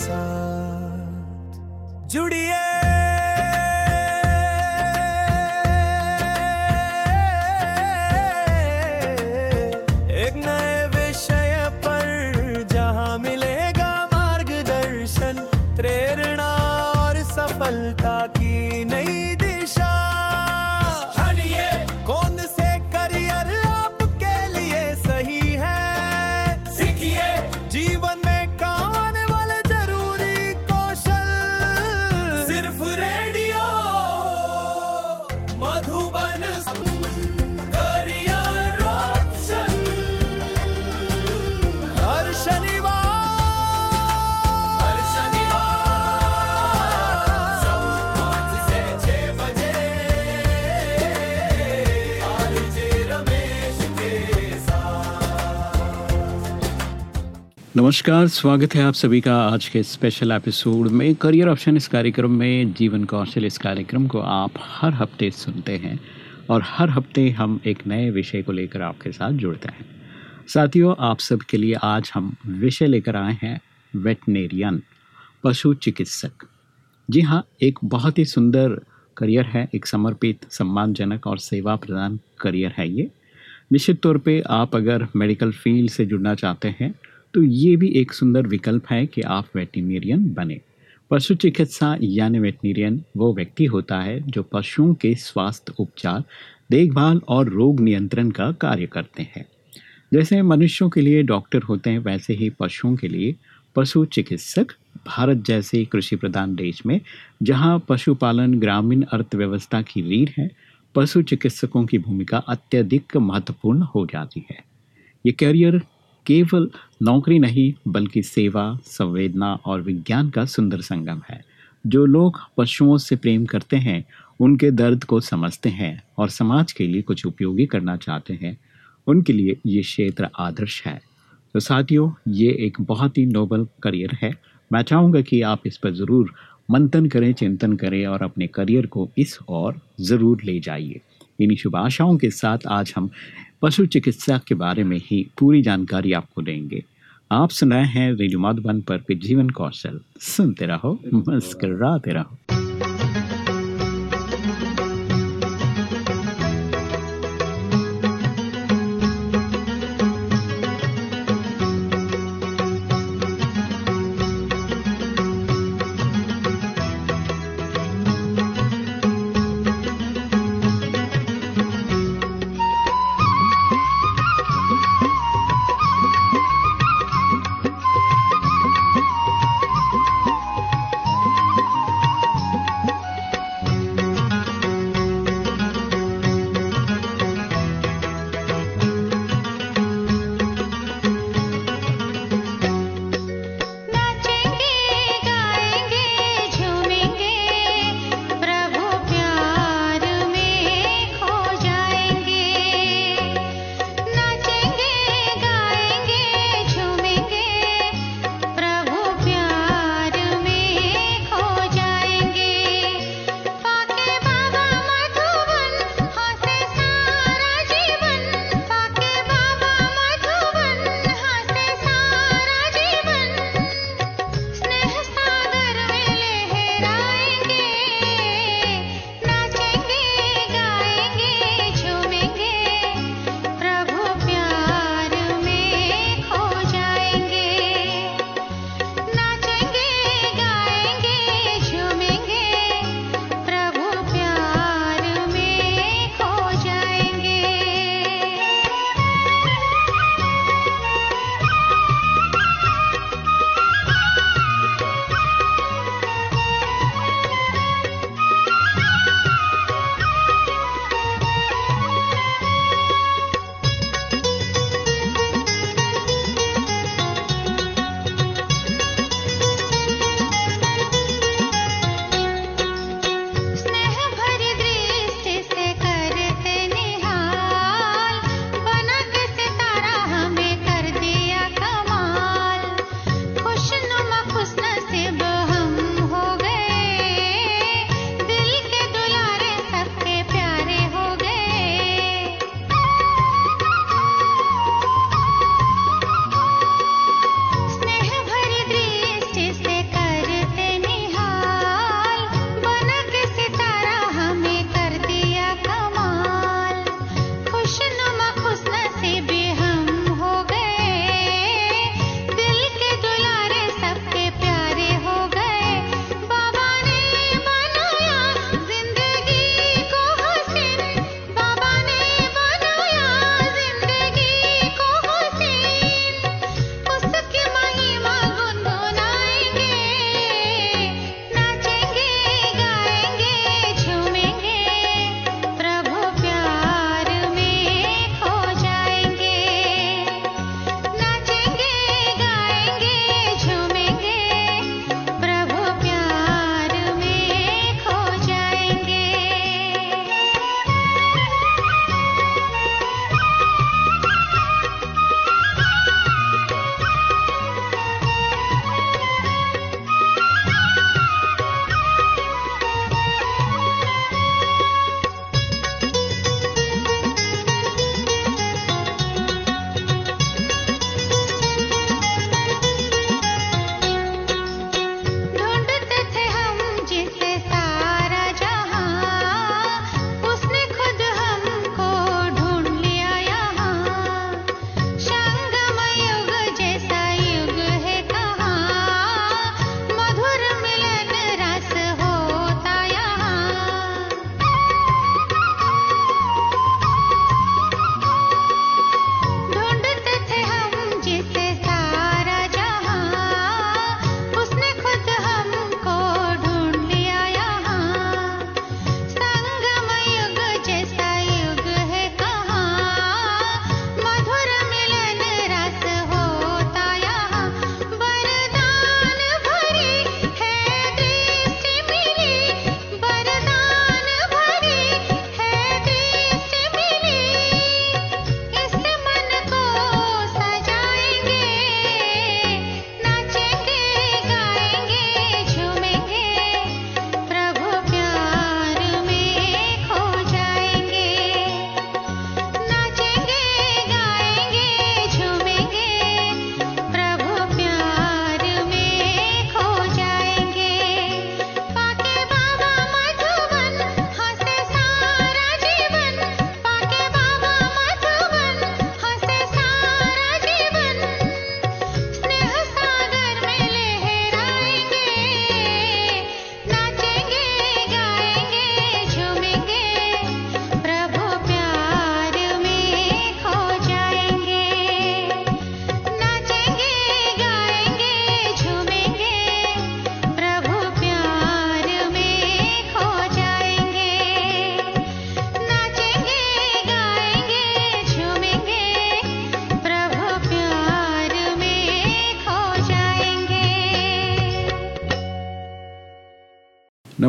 साथ जुड़िए नमस्कार, स्वागत है आप सभी का आज के स्पेशल एपिसोड में। करियर ऑप्शन इस कार्यक्रम में, जीवन कौशल इस कार्यक्रम को आप हर हफ़्ते सुनते हैं और हर हफ़्ते हम एक नए विषय को लेकर आपके साथ जुड़ते हैं। साथियों, आप सब के लिए आज हम विषय लेकर आए हैं वेटनेरियन पशु चिकित्सक। जी हाँ एक बहुत ही सुंदर करियर है, एक समर्पित, सम्मानजनक और सेवा प्रदान करियर है ये। निश्चित तौर पे आप अगर मेडिकल फ़ील्ड से जुड़ना चाहते हैं तो ये भी एक सुंदर विकल्प है कि आप वेटरिनेरियन बने। पशु चिकित्सा यानी वेटरिनेरियन वो व्यक्ति होता है जो पशुओं के स्वास्थ्य, उपचार, देखभाल और रोग नियंत्रण का कार्य करते हैं। जैसे मनुष्यों के लिए डॉक्टर होते हैं, वैसे ही पशुओं के लिए पशु चिकित्सक भारत जैसे कृषि प्रधान देश में, जहाँ पशुपालन ग्रामीण अर्थव्यवस्था की रीढ़ है पशु चिकित्सकों की भूमिका अत्यधिक महत्वपूर्ण हो जाती है। ये करियर केवल नौकरी नहीं, बल्कि सेवा, संवेदना और विज्ञान का सुंदर संगम है। जो लोग पशुओं से प्रेम करते हैं, उनके दर्द को समझते हैं और समाज के लिए कुछ उपयोगी करना चाहते हैं, उनके लिए ये क्षेत्र आदर्श है। तो साथियों, ये एक बहुत ही नोबल करियर है। मैं चाहूँगा कि आप इस पर ज़रूर मंथन करें, चिंतन करें और अपने करियर को इस ओर ज़रूर ले जाइए। इन्हीं शुभ आशाओं के साथ आज हम पशु चिकित्सा के बारे में ही पूरी जानकारी आपको देंगे। आप सुन रहे हैं रेडियो मधुबन पर जीवन कौशल। सुनते रहो मुस्कराते रहो।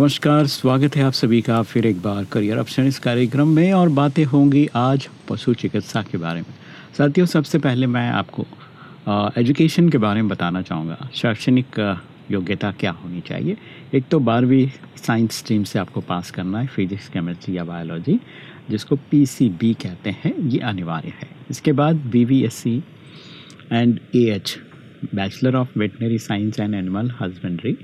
नमस्कार, स्वागत है आप सभी का फिर एक बार करियर ऑप्शन इस कार्यक्रम में और बातें होंगी आज पशु चिकित्सा के बारे में। साथियों, सबसे पहले मैं आपको एजुकेशन के बारे में बताना चाहूँगा। शैक्षणिक योग्यता क्या होनी चाहिए? एक तो बारहवीं साइंस स्ट्रीम से आपको पास करना है फिजिक्स केमिस्ट्री या बायोलॉजी जिसको पीसीबी कहते हैं, ये अनिवार्य है। इसके बाद BVSc and AH bachelor of veterinary science and animal husbandry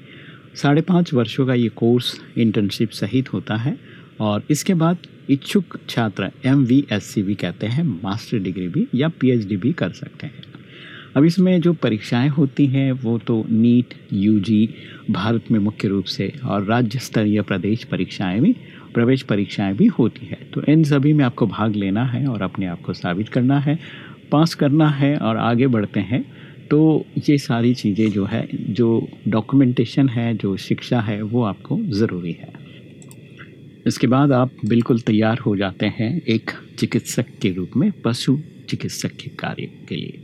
साढ़े पाँच वर्षों का ये कोर्स इंटर्नशिप सहित होता है और इसके बाद इच्छुक छात्र एम वी एस सी भी कहते हैं मास्टर डिग्री भी या पीएचडी भी कर सकते हैं। अब इसमें जो परीक्षाएँ होती हैं, वो तो नीट यूजी भारत में मुख्य रूप से और राज्य स्तरीय प्रदेश परीक्षाएँ भी, प्रवेश परीक्षाएँ भी होती है। तो इन सभी में आपको भाग लेना है और अपने आप को साबित करना है, पास करना है और आगे बढ़ते हैं। तो ये सारी चीज़ें जो है, जो डॉक्यूमेंटेशन है, जो शिक्षा है, वो आपको ज़रूरी है। इसके बाद आप बिल्कुल तैयार हो जाते हैं एक चिकित्सक के रूप में, पशु चिकित्सक के कार्य के लिए।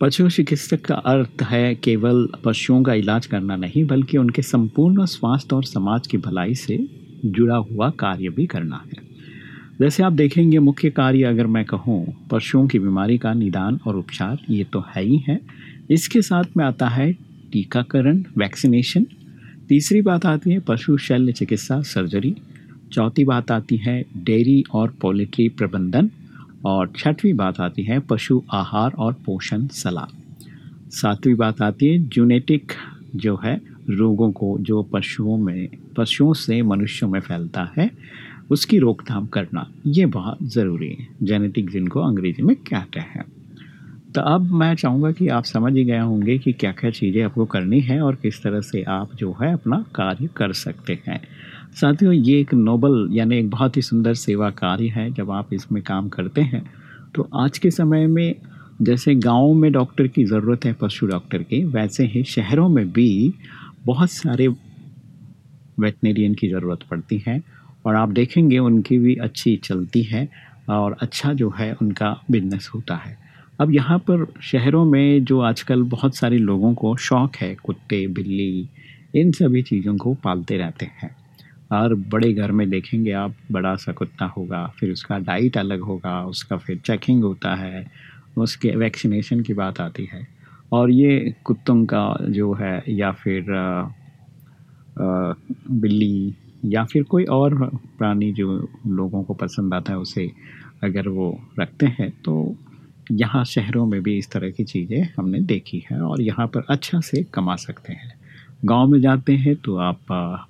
पशु चिकित्सक का अर्थ है केवल पशुओं का इलाज करना नहीं, बल्कि उनके संपूर्ण स्वास्थ्य और समाज की भलाई से जुड़ा हुआ कार्य भी करना है। जैसे आप देखेंगे मुख्य कार्य अगर मैं कहूँ, पशुओं की बीमारी का निदान और उपचार, ये तो है ही है। इसके साथ में आता है टीकाकरण, वैक्सीनेशन। तीसरी बात आती है पशु शल्य चिकित्सा, सर्जरी। चौथी बात आती है डेयरी और पोल्ट्री प्रबंधन। और छठवीं बात आती है पशु आहार और पोषण सलाह। सातवीं बात आती है जूनेटिक जो है रोगों को, जो पशुओं में, पशुओं से मनुष्यों में फैलता है। उसकी रोकथाम करना, ये बहुत ज़रूरी है। जेनेटिक जिनको अंग्रेज़ी में कहते हैं। तो अब मैं चाहूँगा कि आप समझ ही गए होंगे कि क्या क्या चीज़ें आपको करनी है और किस तरह से आप जो है अपना कार्य कर सकते हैं। साथियों, ये एक नोबल यानी एक बहुत ही सुंदर सेवा कार्य है, जब आप इसमें काम करते हैं। तो आज के समय में जैसे गाँव में डॉक्टर की ज़रूरत है, पशु डॉक्टर की, वैसे ही शहरों में भी बहुत सारे वेटनेरियन की ज़रूरत पड़ती है। और आप देखेंगे उनकी भी अच्छी चलती है और अच्छा जो है उनका बिज़नेस होता है। अब यहाँ पर शहरों में जो आजकल बहुत सारे लोगों को शौक़ है, कुत्ते, बिल्ली, इन सभी चीज़ों को पालते रहते हैं। और बड़े घर में देखेंगे आप, बड़ा सा कुत्ता होगा, फिर उसका डाइट अलग होगा, उसका फिर चेकिंग होता है, उसके वैक्सीनेशन की बात आती है। और ये कुत्तों का जो है या फिर बिल्ली या फिर कोई और प्राणी जो लोगों को पसंद आता है, उसे अगर वो रखते हैं तो यहाँ शहरों में भी इस तरह की चीज़ें हमने देखी है और यहाँ पर अच्छा से कमा सकते हैं। गाँव में जाते हैं तो आप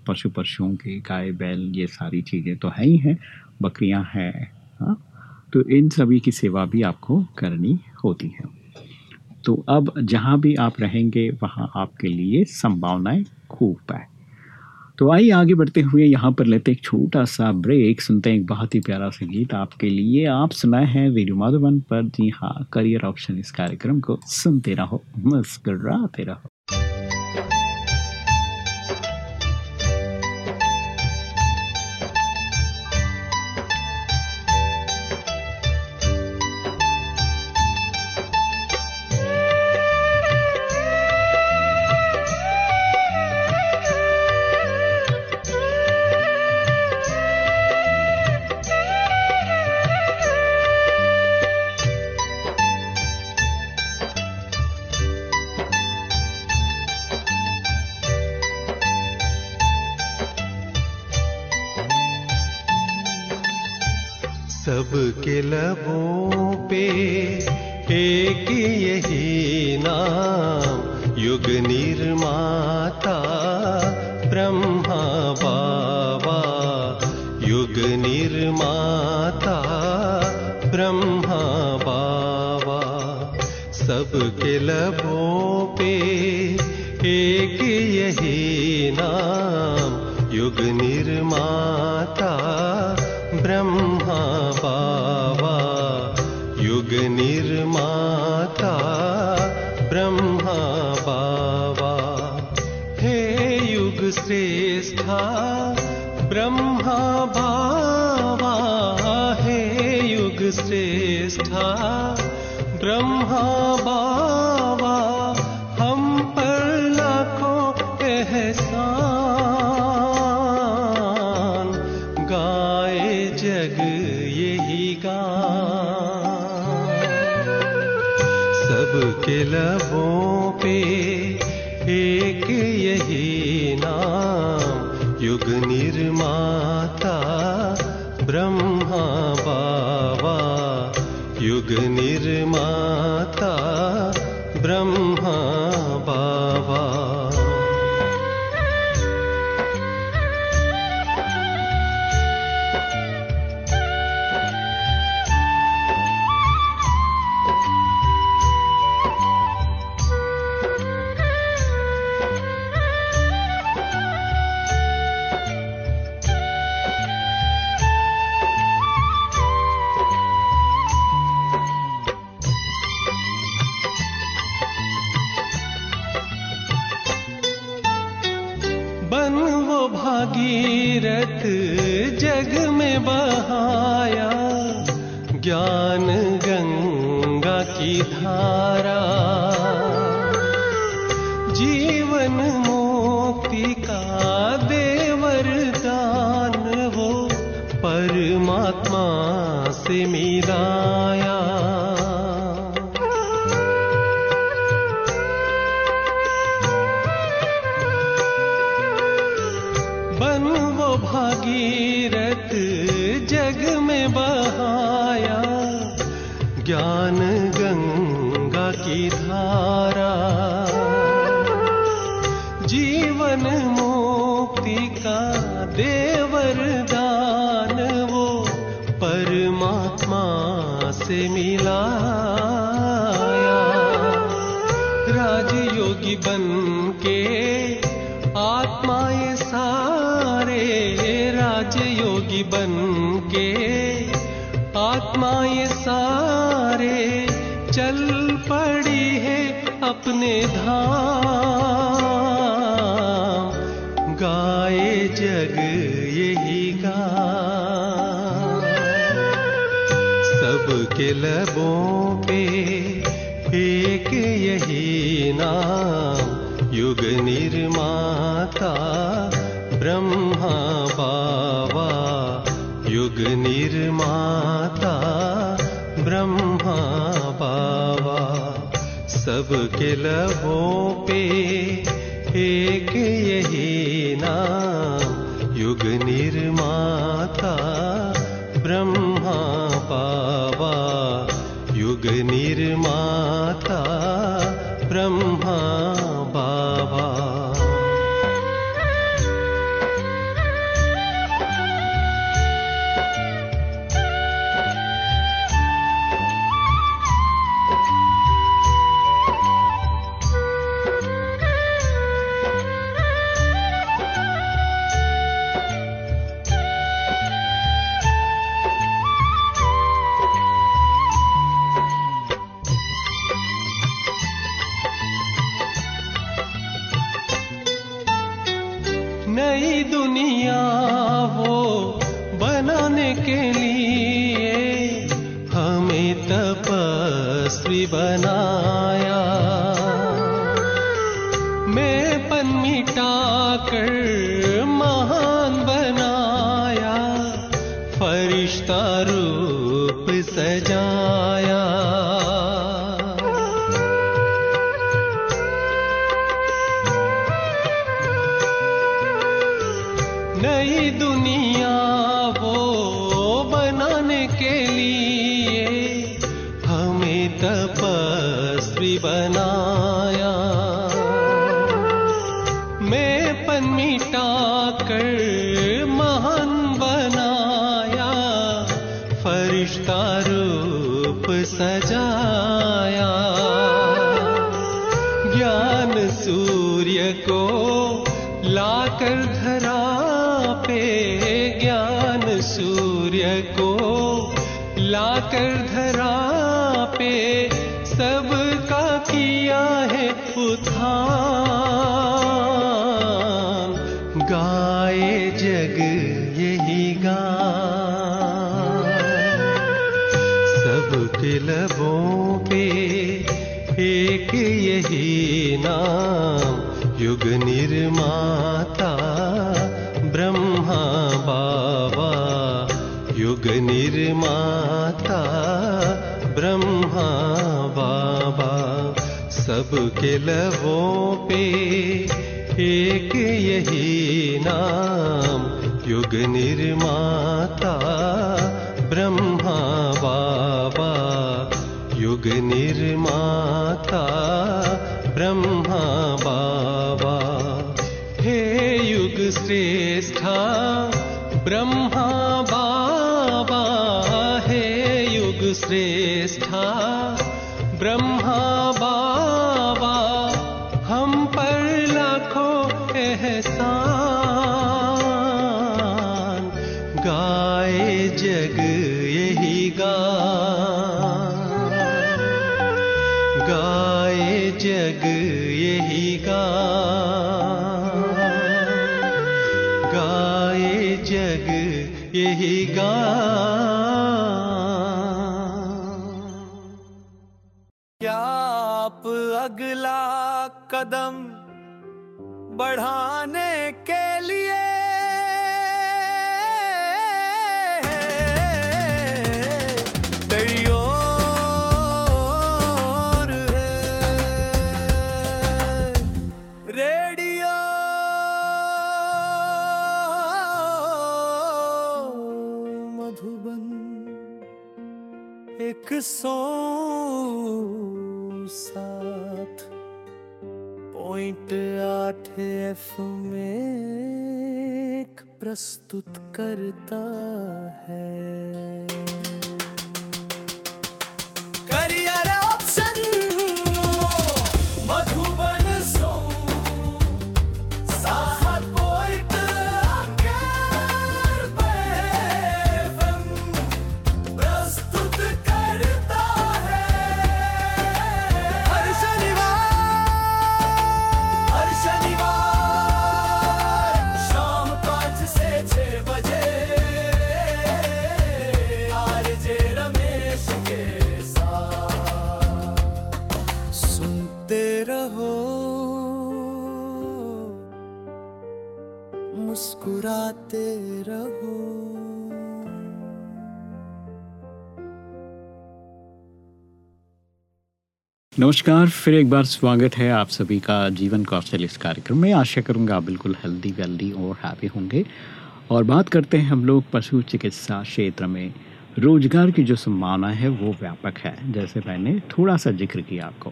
पशु पशुओं के गाय, बैल, ये सारी चीज़ें तो है ही हैं, बकरियाँ हैं हाँ तो इन सभी की सेवा भी आपको करनी होती है। तो अब जहाँ भी आप रहेंगे, वहाँ आपके लिए संभावनाएँ खूब है। तो आइए आगे बढ़ते हुए यहाँ पर लेते एक छोटा सा ब्रेक सुनते हैं एक बहुत ही प्यारा सा गीत आपके लिए। आप सुनाए हैं वीडियो माधुबन पर। जी हाँ करियर ऑप्शन इस कार्यक्रम को सुनते रहो। मुस्कराते रहो। सबके लबों के लबों पे एक यही की धारा। जीवन मुक्ति का देवर दान वो परमात्मा से मिलाया। राजयोगी बन के आत्मा ये सारे राजयोगी बन के आत्मा ये सारे अपने धाम गाए जग यही गा सबके लबों पे एक यही नाम युग निर्माता सब किलबों पे किया गाए जग यही गा सबके लबों पे एक यही नाम युग निर्माता सबके लबों पे एक यही नाम, युग निर्माता, ब्रह्मा बाबा। युग निर्माता, ब्रह्मा बाबा। हे युग श्रेष्ठा, ब्रह्मा बाबा। हे युग श्रेष्ठा अगला कदम बढ़ाने के लिए मधुबन एक सौ एफ़ में एक प्रस्तुत करता है। रहो। नमस्कार, फिर एक बार स्वागत है आप सभी का जीवन कौशल इस कार्यक्रम में। आशा करूँगा आप बिल्कुल हेल्दी वेल्दी और हैप्पी होंगे। और बात करते हैं हम लोग पशु चिकित्सा क्षेत्र में। रोज़गार की जो संभावना है वो व्यापक है, जैसे मैंने थोड़ा सा ज़िक्र किया आपको।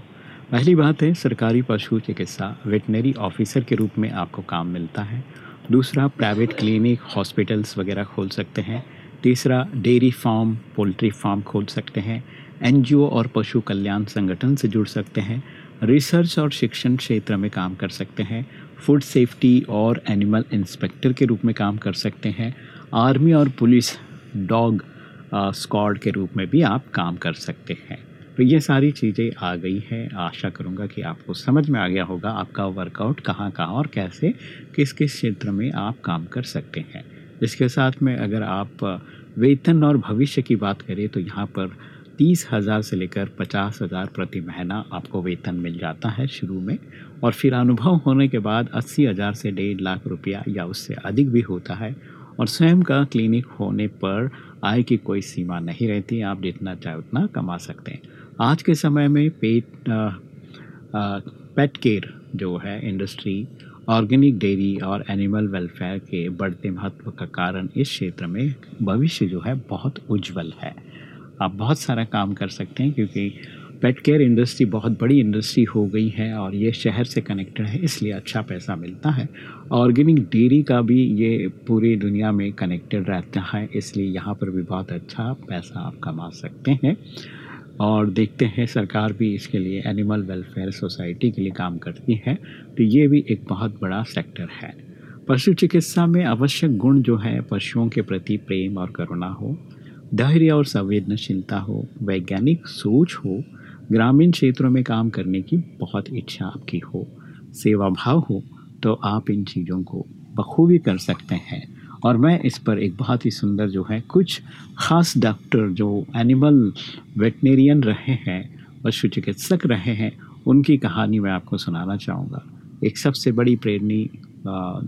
पहली बात है, सरकारी पशु चिकित्सा वेटनरी ऑफिसर के रूप में आपको काम मिलता है। दूसरा प्राइवेट क्लिनिक हॉस्पिटल्स वगैरह खोल सकते हैं। तीसरा डेयरी फार्म पोल्ट्री फार्म खोल सकते हैं। एनजीओ और पशु कल्याण संगठन से जुड़ सकते हैं। रिसर्च और शिक्षण क्षेत्र में काम कर सकते हैं। फ़ूड सेफ्टी और एनिमल इंस्पेक्टर के रूप में काम कर सकते हैं। आर्मी और पुलिस डॉग स्क्वाड के रूप में भी आप काम कर सकते हैं। तो ये सारी चीज़ें आ गई हैं। आशा करूँगा कि आपको समझ में आ गया होगा आपका वर्कआउट कहाँ कहाँ और कैसे, किस किस क्षेत्र में आप काम कर सकते हैं। इसके साथ में अगर आप वेतन और भविष्य की बात करें तो यहाँ पर तीस हज़ार से लेकर पचास हज़ार प्रति महीना आपको वेतन मिल जाता है शुरू में। और फिर अनुभव होने के बाद अस्सी हज़ार से डेढ़ लाख रुपया या उससे अधिक भी होता है। और स्वयं का क्लिनिक होने पर आय की कोई सीमा नहीं रहती, आप जितना चाहे उतना कमा सकते हैं। आज के समय में पेट पेट केयर जो है इंडस्ट्री ऑर्गेनिक डेयरी और एनिमल वेलफेयर के बढ़ते महत्व का कारण इस क्षेत्र में भविष्य जो है बहुत उज्जवल है। आप बहुत सारा काम कर सकते हैं क्योंकि पेट केयर इंडस्ट्री बहुत बड़ी इंडस्ट्री हो गई है और ये शहर से कनेक्टेड है, इसलिए अच्छा पैसा मिलता है। ऑर्गेनिक डेयरी का भी ये पूरी दुनिया में कनेक्टेड रहता है, इसलिए यहाँ पर भी बहुत अच्छा पैसा आप कमा सकते हैं। और देखते हैं सरकार भी इसके लिए एनिमल वेलफेयर सोसाइटी के लिए काम करती है। तो ये भी एक बहुत बड़ा सेक्टर है। पशु चिकित्सा में आवश्यक गुण जो है, पशुओं के प्रति प्रेम और करुणा हो, धैर्य और संवेदनशीलता हो, वैज्ञानिक सोच हो, ग्रामीण क्षेत्रों में काम करने की बहुत इच्छा आपकी हो सेवा भाव हो तो आप इन चीज़ों को बखूबी कर सकते हैं। और मैं इस पर एक बहुत ही सुंदर जो है, कुछ ख़ास डॉक्टर जो एनिमल वेटनेरियन रहे हैं पशु चिकित्सक रहे हैं, उनकी कहानी मैं आपको सुनाना चाहूँगा। एक सबसे बड़ी प्रेरणी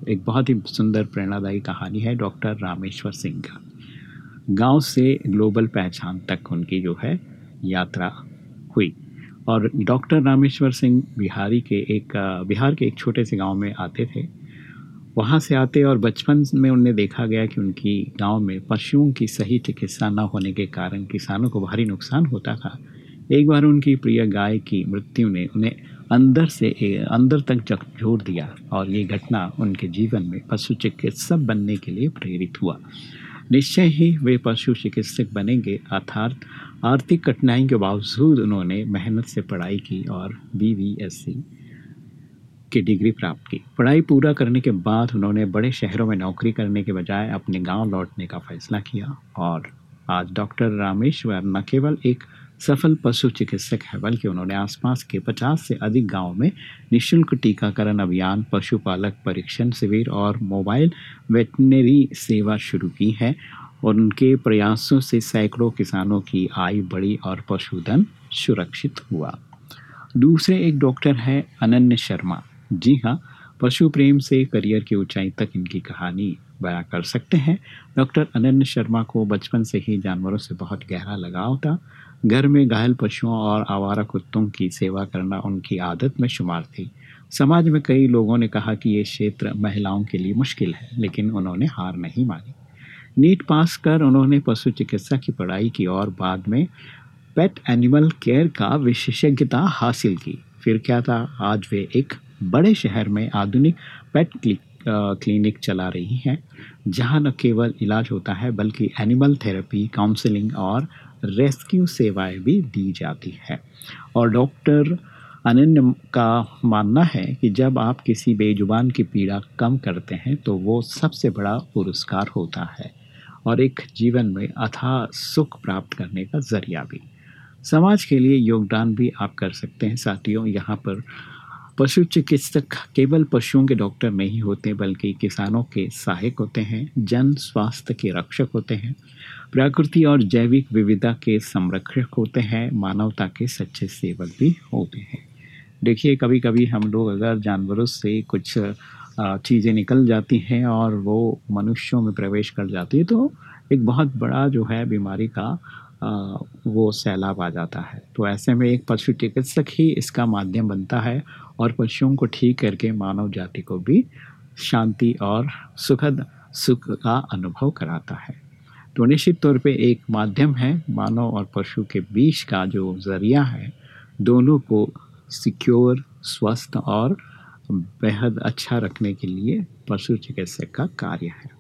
एक बहुत ही सुंदर प्रेरणादायी कहानी है डॉक्टर रामेश्वर सिंह का। गाँव से ग्लोबल पहचान तक उनकी जो है यात्रा हुई और डॉक्टर रामेश्वर सिंह बिहारी के एक, बिहार के एक छोटे से गाँव में आते थे। वहाँ से आते और बचपन में उन्हें देखा गया कि उनकी गाँव में पशुओं की सही चिकित्सा न होने के कारण किसानों को भारी नुकसान होता था। एक बार उनकी प्रिय गाय की मृत्यु ने उन्हें अंदर से अंदर तक झकझोर दिया और ये घटना उनके जीवन में पशु चिकित्सक बनने के लिए प्रेरित हुआ। निश्चय ही वे पशु चिकित्सक बनेंगे, अर्थात आर्थिक कठिनाई के बावजूद उन्होंने मेहनत से पढ़ाई की और बी वी एस सी की डिग्री प्राप्त की। पढ़ाई पूरा करने के बाद उन्होंने बड़े शहरों में नौकरी करने के बजाय अपने गाँव लौटने का फैसला किया और आज डॉक्टर रामेश्वर न केवल एक सफल पशु चिकित्सक है, बल्कि उन्होंने आसपास के 50 से अधिक गाँवों में निशुल्क टीकाकरण अभियान, पशुपालक परीक्षण शिविर और मोबाइल वेटनरी सेवा शुरू की है। और उनके प्रयासों से सैकड़ों किसानों की आय बढ़ी और पशुधन सुरक्षित हुआ। दूसरे एक डॉक्टर है अनन्य शर्मा। जी हाँ पशु प्रेम से करियर की ऊंचाई तक इनकी कहानी बयां कर सकते हैं। डॉक्टर अनन्य शर्मा को बचपन से ही जानवरों से बहुत गहरा लगाव था। घर में घायल पशुओं और आवारा कुत्तों की सेवा करना उनकी आदत में शुमार थी। समाज में कई लोगों ने कहा कि ये क्षेत्र महिलाओं के लिए मुश्किल है, लेकिन उन्होंने हार नहीं मानी। नीट पास कर उन्होंने पशु चिकित्सा की पढ़ाई की और बाद में पेट एनिमल केयर का विशेषज्ञता हासिल की। फिर क्या था? आज वे एक बड़े शहर में आधुनिक पेट क्लिक क्लिनिक चला रही हैं, जहाँ न केवल इलाज होता है, बल्कि एनिमल थेरेपी, काउंसलिंग और रेस्क्यू सेवाएँ भी दी जाती है। और डॉक्टर अनन्य का मानना है कि जब आप किसी बेजुबान की पीड़ा कम करते हैं तो वो सबसे बड़ा पुरस्कार होता है और एक जीवन में अथाह सुख प्राप्त करने का ज़रिया भी। समाज के लिए योगदान भी आप कर सकते हैं, साथियों, यहाँ पर पशु चिकित्सक केवल पशुओं के डॉक्टर नहीं होते, बल्कि किसानों के सहायक होते हैं, जन स्वास्थ्य के रक्षक होते हैं, प्रकृति और जैविक विविधता के संरक्षक होते हैं, मानवता के सच्चे सेवक भी होते हैं। देखिए कभी कभी हम लोग अगर जानवरों से कुछ चीज़ें निकल जाती हैं और वो मनुष्यों में प्रवेश कर जाती है तो एक बहुत बड़ा जो है बीमारी का वो सैलाब आ जाता है। तो ऐसे में एक पशु चिकित्सक ही इसका माध्यम बनता है और पशुओं को ठीक करके मानव जाति को भी शांति और सुखद सुख का अनुभव कराता है। तो निश्चित तौर पे एक माध्यम है मानव और पशु के बीच का जो ज़रिया है, दोनों को सिक्योर, स्वस्थ और बेहद अच्छा रखने के लिए पशु चिकित्सक का कार्य है।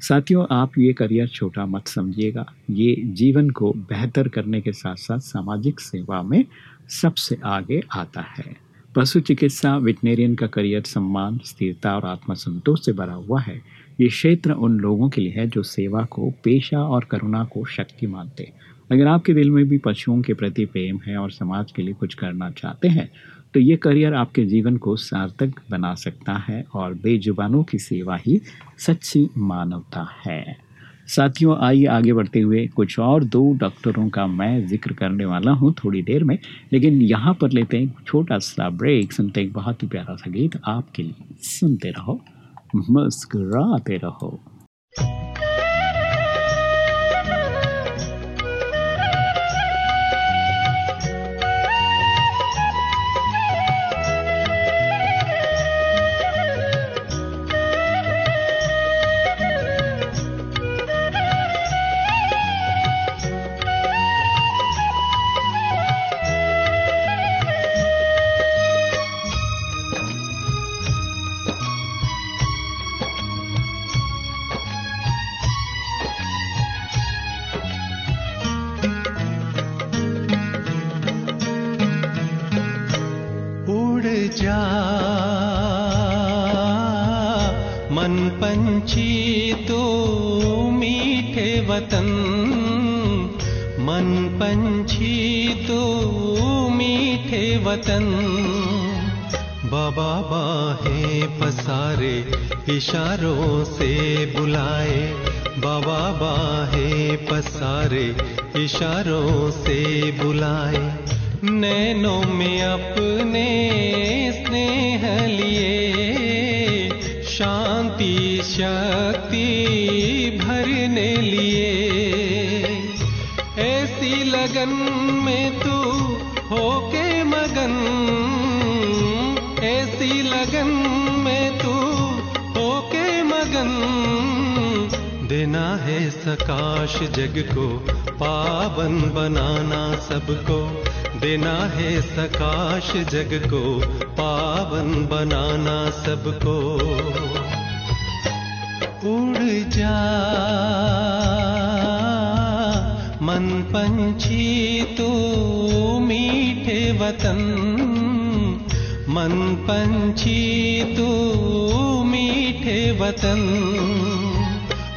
साथियों, आप ये करियर छोटा मत समझिएगा। ये जीवन को बेहतर करने के साथ साथ सामाजिक सेवा में सबसे आगे आता है। पशु चिकित्सा वेटनेरियन का करियर सम्मान, स्थिरता और आत्मसंतोष से भरा हुआ है। ये क्षेत्र उन लोगों के लिए है जो सेवा को, पेशा और करुणा को शक्ति मानते अगर आपके दिल में भी पशुओं के प्रति प्रेम है और समाज के लिए कुछ करना चाहते हैं तो ये करियर आपके जीवन को सार्थक बना सकता है और बेजुबानों की सेवा ही सच्ची मानवता है। साथियों, आइए आगे बढ़ते हुए कुछ और दो डॉक्टरों का मैं ज़िक्र करने वाला हूँ थोड़ी देर में, लेकिन यहाँ पर लेते हैं छोटा सा ब्रेक सुनते हैं बहुत ही प्यारा सा गीत आपके लिए। सुनते रहो, मुस्कुराते रहो। को, पावन बनाना सबको, देना है सकाश जग को, पावन बनाना सबको। उड़ जा, मन पंछी तू मीठे वतन। मन पंछी तू मीठे वतन।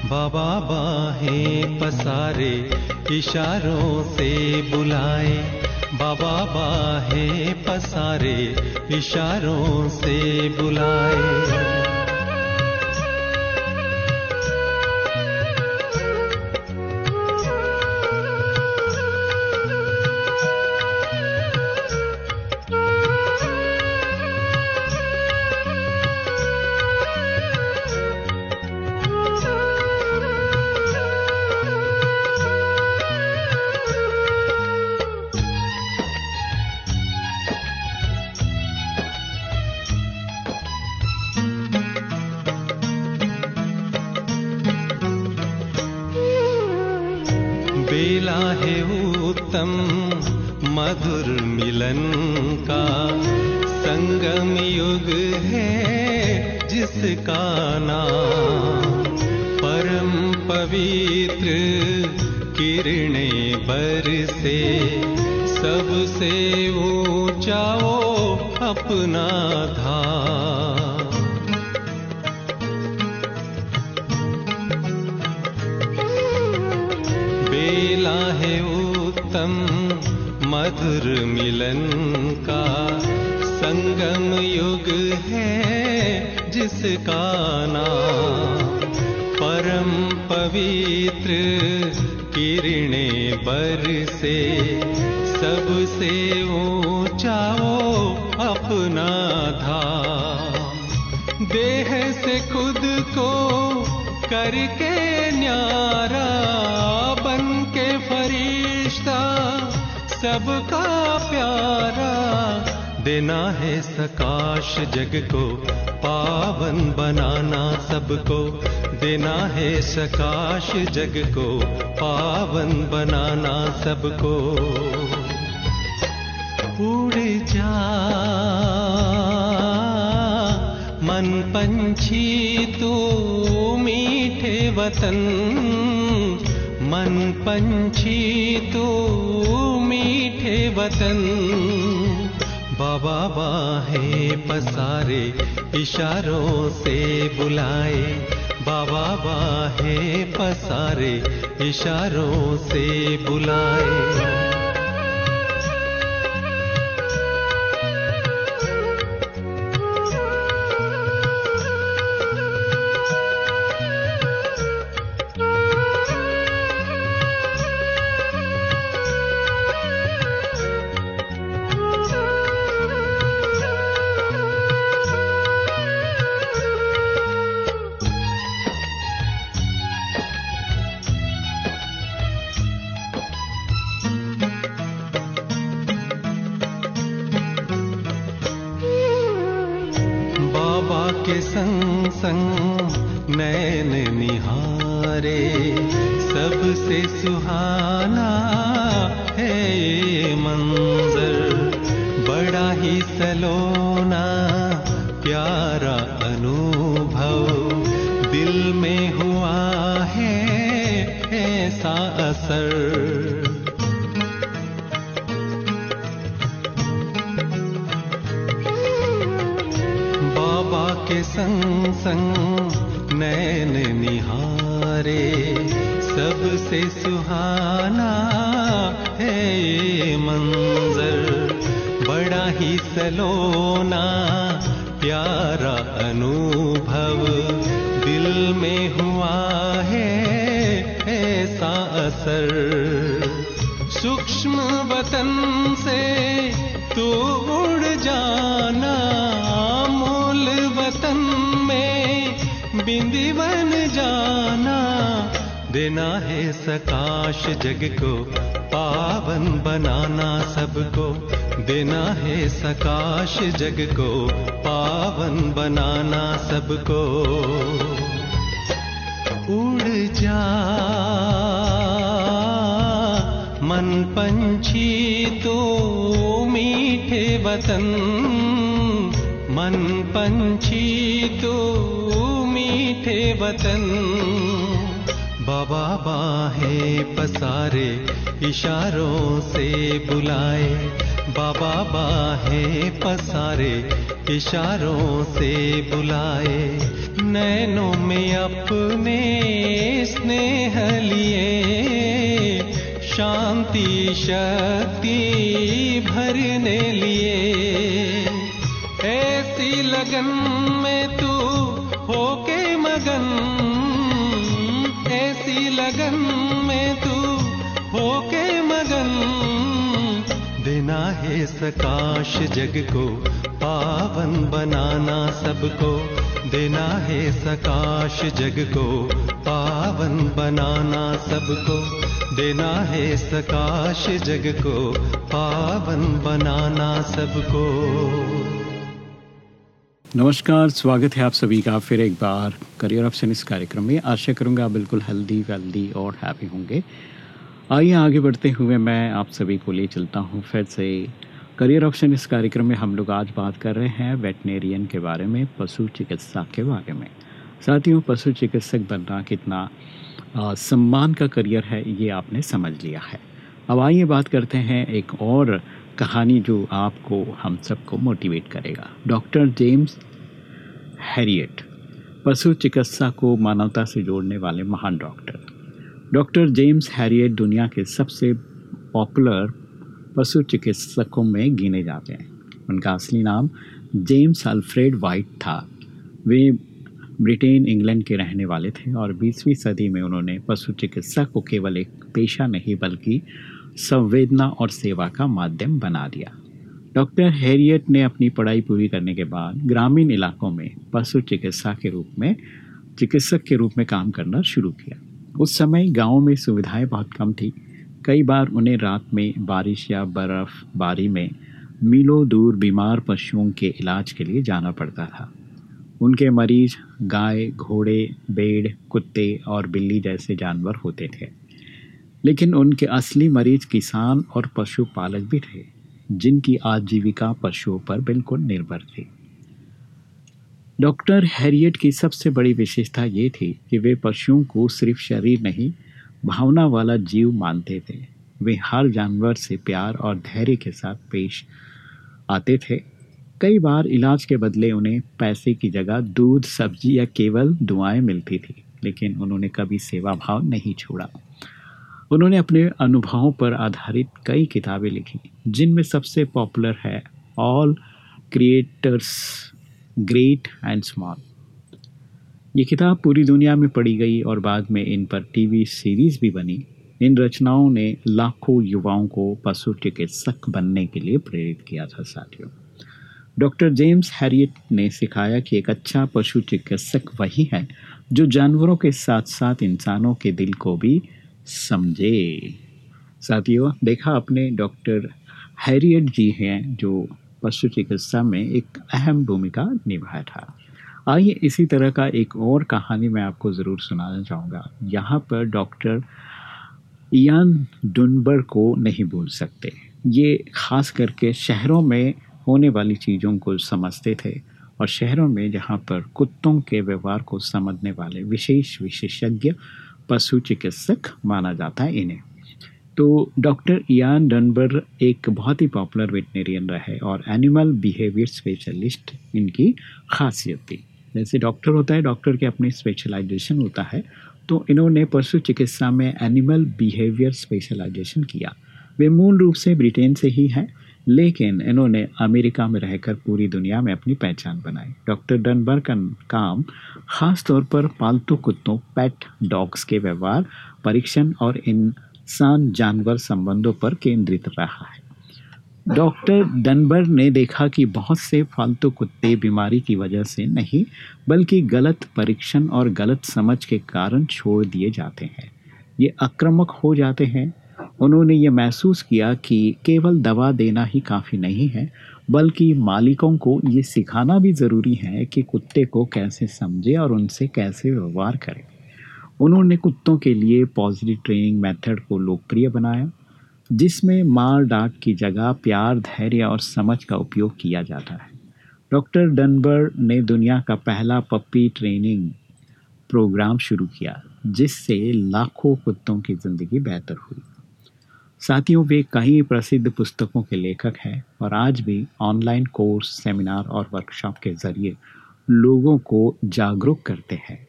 बाबा बाहें पसारे इशारों से बुलाए। बाबा बाहें पसारे इशारों से बुलाए। बरसे सबसे ऊँचा वो अपना धाम। बेला है उत्तम मधुर मिलन का संगम युग है जिसका नाम परम पवित्र किरणें बरसे सबसे ऊँचा वो अपना धाम। देह से खुद को करके न्यारा बन के फरिश्ता, सबका प्यारा। देना है सकाश जग को, पावन बनाना सबको देना है सकाश जग को, पावन बनाना सबको। उड़ जा, मन पंछी तू, मीठे वतन। मन पंछी तू, मीठे वतन। बाबा बाहे पसारे, इशारों से बुलाए। बाबा बाहे पसारे इशारों से बुलाए। तू उड़ जाना मूल वतन में बिंदी बन जाना। देना है सकाश जग को, पावन बनाना सबको। देना है सकाश जग को, पावन बनाना सबको। उड़ जा। मन पंछी तो मीठे वतन। मन पंछी तो मीठे वतन। बाबा बाहे पसारे, इशारों से बुलाए। बाबा बाहे पसारे, इशारों से बुलाए। नैनों में अपने स्नेह लिए। शांति शक्ति भरने लिए। ऐसी लगन में तू होके मगन। ऐसी लगन में तू होके मगन। देना है सकाश जग को, पावन बनाना सबको। देना है सकाश जग को, पावन बनाना सबको। देना है सकाश जग को, पावन बनाना सबको। नमस्कार, स्वागत है आप सभी का फिर एक बार करियर ऑप्शन इस कार्यक्रम में। आशा करूँगा आप बिल्कुल हेल्दी वेल्दी और हैप्पी होंगे। आइए आगे बढ़ते हुए मैं आप सभी को ले चलता हूँ फिर से। करियर ऑप्शन इस कार्यक्रम में हम लोग आज बात कर रहे हैं वेटनेरियन के बारे में, पशु चिकित्सा के बारे में। साथियों, पशु चिकित्सक बनना कितना सम्मान का करियर है, ये आपने समझ लिया है। अब आइए बात करते हैं एक और कहानी जो आपको, हम सबको मोटिवेट करेगा। डॉक्टर जेम्स हैरियट पशु चिकित्सा को मानवता से जोड़ने वाले महान डॉक्टर डॉक्टर जेम्स हैरियट दुनिया के सबसे पॉपुलर पशु चिकित्सकों में गिने जाते हैं। उनका असली नाम जेम्स अल्फ्रेड वाइट था। वे ब्रिटेन, इंग्लैंड के रहने वाले थे और 20वीं सदी में उन्होंने पशु चिकित्सा को केवल एक पेशा नहीं बल्कि संवेदना और सेवा का माध्यम बना दिया। डॉक्टर हैरियट ने अपनी पढ़ाई पूरी करने के बाद ग्रामीण इलाकों में पशु चिकित्सा के रूप में, चिकित्सक के रूप में काम करना शुरू किया। उस समय गाँव में सुविधाएँ बहुत कम थी। कई बार उन्हें रात में बारिश या बर्फ़बारी में मीलों दूर बीमार पशुओं के इलाज के लिए जाना पड़ता था। उनके मरीज़ गाय, घोड़े, बेड़, कुत्ते और बिल्ली जैसे जानवर होते थे। लेकिन उनके असली मरीज़ किसान और पशुपालक भी थे, जिनकी आजीविका पशुओं पर बिल्कुल निर्भर थी। डॉक्टर हैरियट की सबसे बड़ी विशेषता ये थी कि वे पशुओं को सिर्फ़ शरीर नहीं, भावना वाला जीव मानते थे। वे हर जानवर से प्यार और धैर्य के साथ पेश आते थे। कई बार इलाज के बदले उन्हें पैसे की जगह दूध, सब्ज़ी या केवल दुआएँ मिलती थी, लेकिन उन्होंने कभी सेवा भाव नहीं छोड़ा। उन्होंने अपने अनुभवों पर आधारित कई किताबें लिखी, जिनमें सबसे पॉपुलर है all creatures great and small ये किताब पूरी दुनिया में पढ़ी गई और बाद में इन पर टीवी सीरीज़ भी बनी। इन रचनाओं ने लाखों युवाओं को पशु चिकित्सक बनने के लिए प्रेरित किया था, साथियों। डॉक्टर जेम्स हैरियट ने सिखाया कि एक अच्छा पशु चिकित्सक वही है जो जानवरों के साथ साथ इंसानों के दिल को भी समझे। साथियों, देखा अपने डॉक्टर हैरियट जी हैं जो पशु चिकित्सा में एक अहम भूमिका निभाया था। आइए इसी तरह का एक और कहानी मैं आपको ज़रूर सुनाना चाहूँगा। यहाँ पर डॉक्टर इयान डुनबर को नहीं भूल सकते। ये ख़ास करके शहरों में होने वाली चीज़ों को समझते थे और शहरों में जहाँ पर कुत्तों के व्यवहार को समझने वाले विशेष विशेषज्ञ पशु चिकित्सक माना जाता है इन्हें। तो डॉक्टर इयान डनबर एक बहुत ही पॉपुलर वेटनेरियन रहे और एनिमल बिहेवियर स्पेशलिस्ट इनकी खासियत थी। जैसे डॉक्टर होता है, डॉक्टर के अपने स्पेशलाइजेशन होता है तो इन्होंने पशु चिकित्सा में एनिमल बिहेवियर स्पेशलाइजेशन किया। वे मूल रूप से ब्रिटेन से ही हैं लेकिन इन्होंने अमेरिका में रहकर पूरी दुनिया में अपनी पहचान बनाई। डॉक्टर डनबर का काम ख़ास तौर पर पालतू कुत्तों पेट डॉग्स के व्यवहार, परीक्षण और इंसान जानवर संबंधों पर केंद्रित रहा है। डॉक्टर डनबर ने देखा कि बहुत से फालतू कुत्ते बीमारी की वजह से नहीं, बल्कि गलत परीक्षण और गलत समझ के कारण छोड़ दिए जाते हैं। ये आक्रामक हो जाते हैं। उन्होंने ये महसूस किया कि केवल दवा देना ही काफ़ी नहीं है, बल्कि मालिकों को ये सिखाना भी ज़रूरी है कि कुत्ते को कैसे समझे और उनसे कैसे व्यवहार करें। उन्होंने कुत्तों के लिए पॉजिटिव ट्रेनिंग मेथड को लोकप्रिय बनाया, जिसमें मार डांट की जगह प्यार, धैर्य और समझ का उपयोग किया जाता है। डॉक्टर डनबर ने दुनिया का पहला पप्पी ट्रेनिंग प्रोग्राम शुरू किया, जिससे लाखों कुत्तों की ज़िंदगी बेहतर हुई। साथियों, वे कई प्रसिद्ध पुस्तकों के लेखक हैं और आज भी ऑनलाइन कोर्स, सेमिनार और वर्कशॉप के ज़रिए लोगों को जागरूक करते हैं।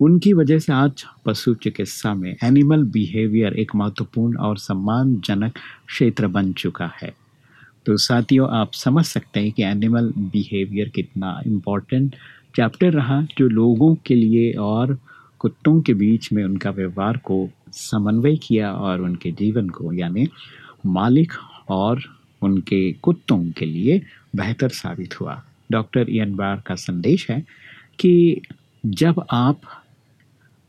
उनकी वजह से आज पशु चिकित्सा में एनिमल बिहेवियर एक महत्वपूर्ण और सम्मानजनक क्षेत्र बन चुका है। तो साथियों, आप समझ सकते हैं कि एनिमल बिहेवियर कितना इम्पोर्टेंट चैप्टर रहा जो लोगों के लिए और कुत्तों के बीच में उनका व्यवहार को समन्वय किया और उनके जीवन को, यानी मालिक और उनके कुत्तों के लिए बेहतर साबित हुआ। डॉक्टर इयन बार का संदेश है कि जब आप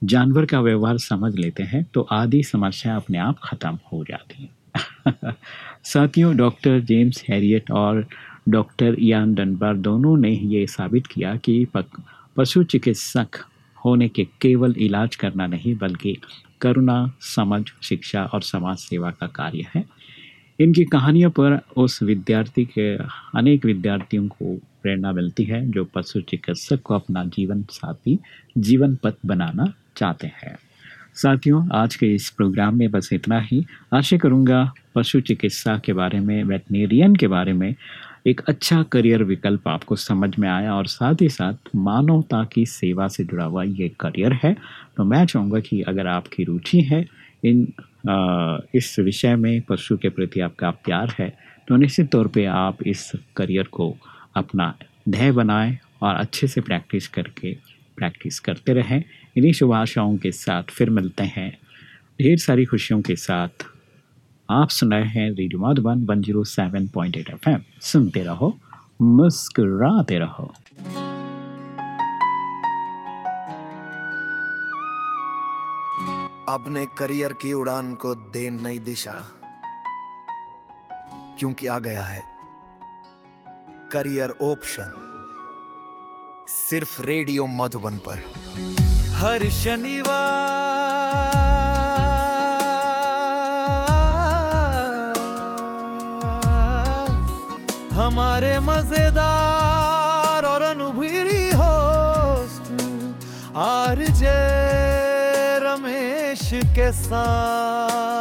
जानवर का व्यवहार समझ लेते हैं तो आदि समस्या अपने आप ख़त्म हो जाती है। साथियों, डॉक्टर जेम्स हैरियट और डॉक्टर इयान डनबार दोनों ने ये साबित किया कि पशु चिकित्सक होने के केवल इलाज करना नहीं, बल्कि करुणा, समझ, शिक्षा और समाज सेवा का कार्य है। इनकी कहानियों पर उस विद्यार्थी के, अनेक विद्यार्थियों को प्रेरणा मिलती है, जो पशु चिकित्सक को अपना जीवन साथी जीवन पथ बनाना चाहते हैं। साथियों, आज के इस प्रोग्राम में बस इतना ही। आशा करूँगा पशु चिकित्सा के बारे में, वेटनेरियन के बारे में एक अच्छा करियर विकल्प आपको समझ में आया और साथ ही साथ मानवता की सेवा से जुड़ा हुआ ये करियर है। तो मैं चाहूँगा कि अगर आपकी रुचि है इन आ, इस विषय में पशु के प्रति आपका प्यार है तो निश्चित तौर पे आप इस करियर को अपना ध्येय बनाएँ और अच्छे से प्रैक्टिस करके प्रैक्टिस करते रहें। इन्हीं शुभ आशाओं के साथ फिर मिलते हैं। ढेर सारी खुशियों के साथ। आप सुन रहे हैं radio Madhuban one zero seven point eight FM M सुनते रहो मुस्कुराते रहो। अपने करियर की उड़ान को दे नई दिशा क्योंकि आ गया है? करियर ऑप्शन सिर्फ़ रेडियो मधुबन पर। हर शनिवार हमारे मज़ेदार और अनुभवी होस्ट आरजे रमेश के साथ।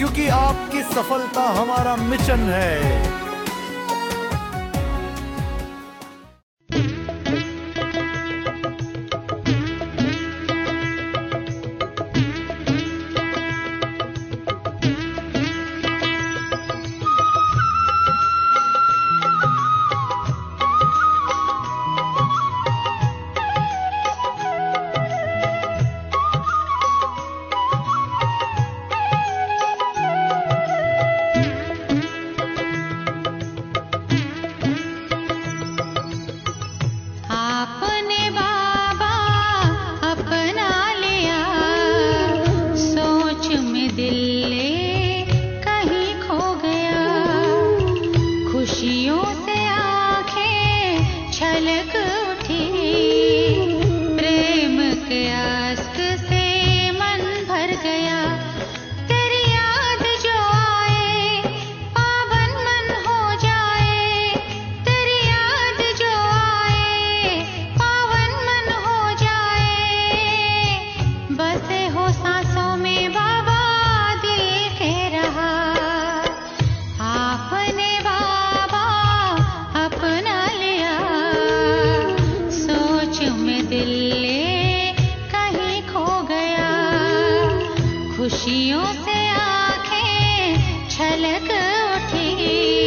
क्योंकि आपकी सफलता हमारा मिशन है। लक उठी